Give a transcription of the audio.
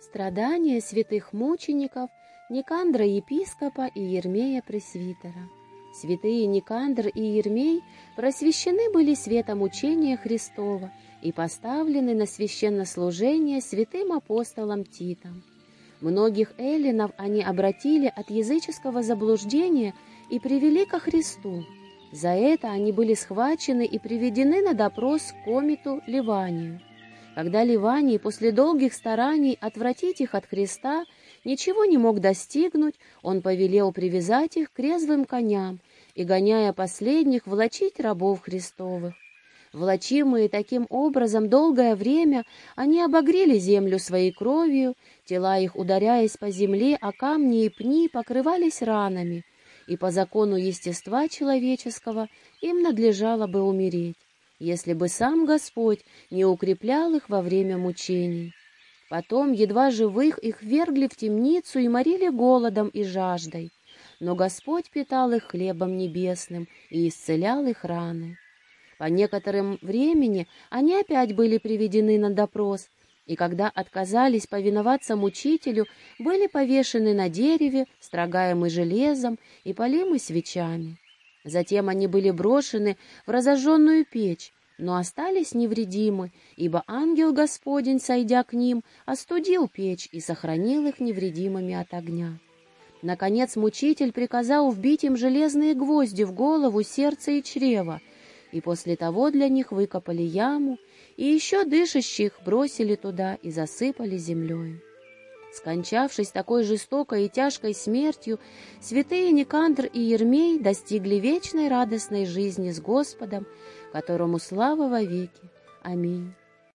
Страдания святых мучеников Никандра епископа и Ермея пресвитера. Святые Никандр и Ермей просвещены были светом учения Христова и поставлены на священнослужение святым апостолом Титом. Многих эллинов они обратили от языческого заблуждения и привели ко Христу. За это они были схвачены и приведены на допрос к комиту Ливанию. Когда Ливаний после долгих стараний отвратить их от Христа ничего не мог достигнуть, он повелел привязать их к резвым коням и, гоняя последних, влачить рабов Христовых. Влачимые таким образом долгое время, они обогрели землю своей кровью, тела их, ударяясь по земле, а камни и пни покрывались ранами, и по закону естества человеческого им надлежало бы умереть если бы сам Господь не укреплял их во время мучений. Потом, едва живых, их вергли в темницу и морили голодом и жаждой. Но Господь питал их хлебом небесным и исцелял их раны. По некоторым времени они опять были приведены на допрос, и когда отказались повиноваться мучителю, были повешены на дереве, строгаемы железом и полимы свечами. Затем они были брошены в разожженную печь, но остались невредимы, ибо ангел Господень, сойдя к ним, остудил печь и сохранил их невредимыми от огня. Наконец мучитель приказал вбить им железные гвозди в голову, сердце и чрево, и после того для них выкопали яму, и еще дышащих бросили туда и засыпали землей. Скончавшись такой жестокой и тяжкой смертью, святые Никандр и Ермей достигли вечной радостной жизни с Господом, которому слава во веки. Аминь.